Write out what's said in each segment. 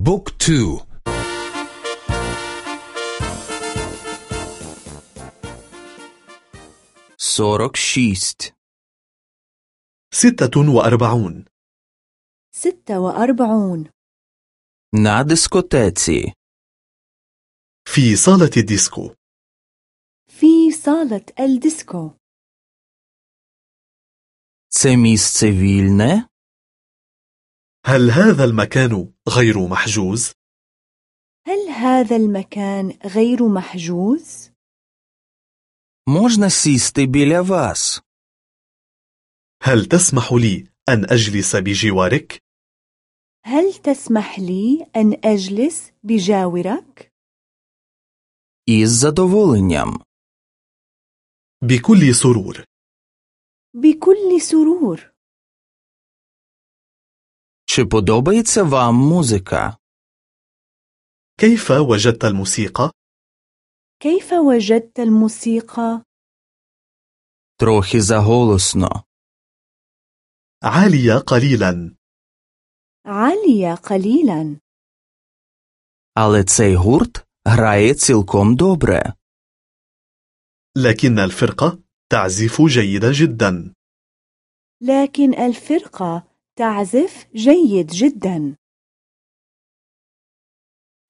بوك تو سورك شيست ستة وأربعون ستة وأربعون на дискотеці في صالة الديسكو في صالة الديسكو Це місце вільне? هل هذا المكان غير محجوز؟ هل هذا المكان غير محجوز؟ Можна сісти біля вас? هل تسمح لي أن أجلس بجوارك؟ هل تسمح لي أن أجلس بجاورك؟ Із задоволенням. بكل سرور بكل سرور Чи подобається вам музика? كيف وجدت الموسيقى؟ كيف وجدت الموسيقى؟ Трохи заголосно. عالية قليلا عالية قليلا Але цей гурт грає цілком добре. لكن الفرقة تعزف جيدا جدا لكن الفرقة تعزف جيد جدا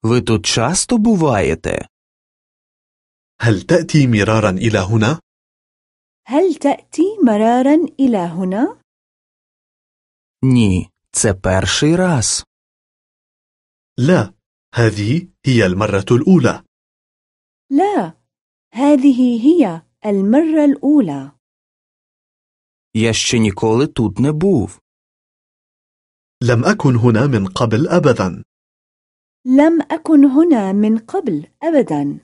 Ви тут часто буваєте? هل تأتي مرارا إلى هنا؟ هل تأتي مرارا إلى هنا؟ Ні, це перший раз. لا هذه هي المرة الأولى لا هذه هي المرة الأولى Я ще ніколи тут не був. لم أكن هنا من قبل أبدا لم أكن هنا من قبل أبدا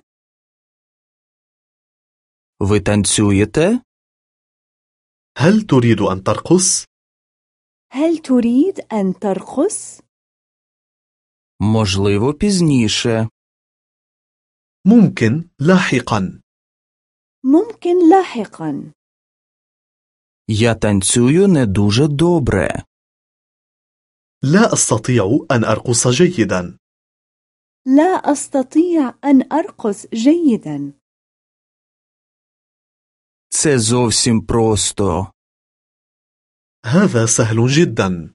Ви танцюєте? هل تريد أن ترقص؟ هل تريد أن ترقص؟ Можливо, пізніше. ممكن لاحقا ممكن لاحقا Я танцюю не дуже добре. لا أستطيع أن أرقص جيدا لا أستطيع أن أرقص جيدا Це зовсім просто. هذا سهل جدا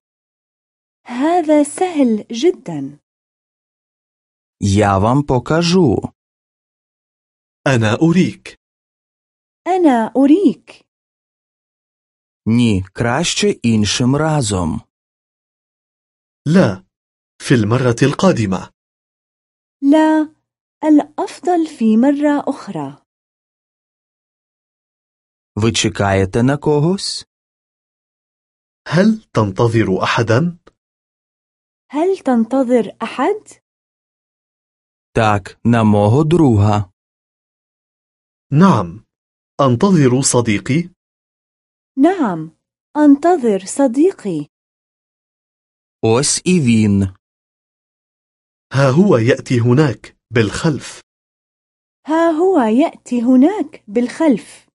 هذا سهل جدا Я вам покажу. أنا أريك أنا أريك Ні, краще іншим разом. لا في المرة القادمة لا الأفضل في مرة أخرى Ви чекаєте на когось? هل تنتظر أحدا؟ هل تنتظر أحد؟ Так, на мого друга. نعم أنتظر صديقي نعم أنتظر صديقي Ось і він. ها هو يأتي هناك بالخلف ها هو يأتي هناك بالخلف